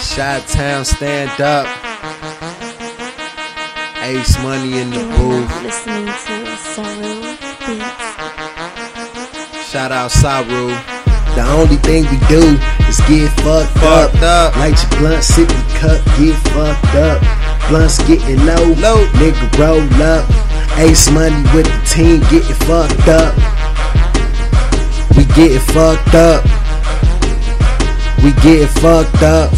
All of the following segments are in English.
Shot Town, stand up. Ace Money in the booth. now listening to Saru Beats. Shout out Saru. The only thing we do is get fucked, Fucked up. up. Light your blunt, sip your cup, get fucked up. Blunts getting low, Low. nigga roll up. Ace money with the team, getting fucked up. We getting fucked up. We getting fucked up.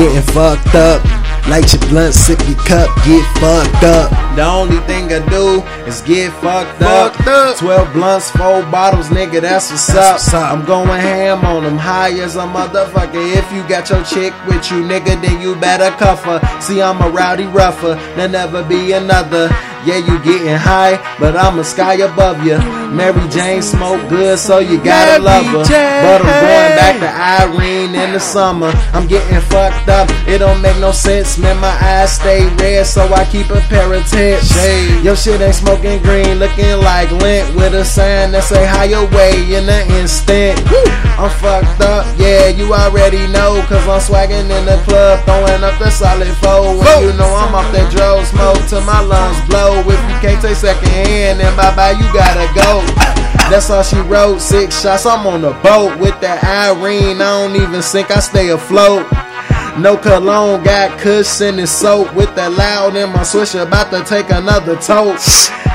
Saru getting fucked up. Light your blunt, sip your cup, get fucked up. The only thing I do is get fucked up. Fucked up. 12 blunts, 4 bottles, nigga, that's what's, That's up. what's up. I'm going ham on them, high as a motherfucker. If you got your chick with you, nigga, then you better cuff her. See, I'm a rowdy rougher, there'll never be another. Yeah, you getting high, but I'm a sky above you. Mary Jane smoke good, so you gotta love her. But I'm going back to Irene summer. I'm getting fucked up. It don't make no sense, man. My eyes stay red, so I keep a pair of tents. Shade. Your shit ain't smoking green, looking like lint with a sign that say higher way in an instant. I'm fucked up, yeah, you already know. Cause I'm swagging in the club, throwing up the solid. When you know I'm off that drove smoke till my lungs blow. If you can't take second hand, then bye bye, you gotta go. That's all she wrote. Six shots, I'm on the boat with that Irene. I don't even sink, I stay afloat. No cologne, got cushion and soap with that loud in my swisher, about to take another tote.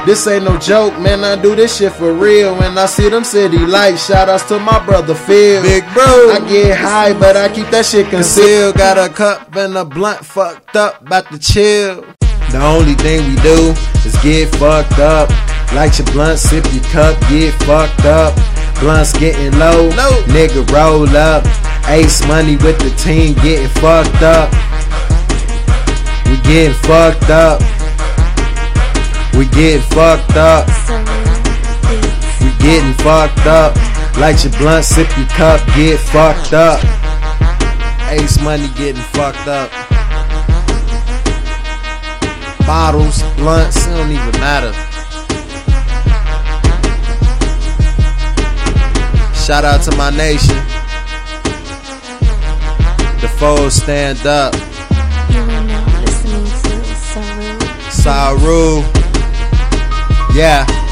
This ain't no joke, man. I do this shit for real. When I see them city lights, shout outs to my brother Phil. Big bro. I get high, but I keep that shit concealed. Got a cup and a blunt fucked up, about to chill. The only thing we do is get fucked up. Light your blunt, sip your cup, get fucked up. Blunts getting low, Low. nigga roll up. Ace money with the team, getting fucked up. We getting fucked up. We getting fucked up. We getting fucked up. Light your blunt, sip your cup, get fucked up. Ace money getting fucked up. Bottles, blunts, it don't even matter. Shout out to my nation. The foes stand up. You are now listening to Saru Saru. Yeah.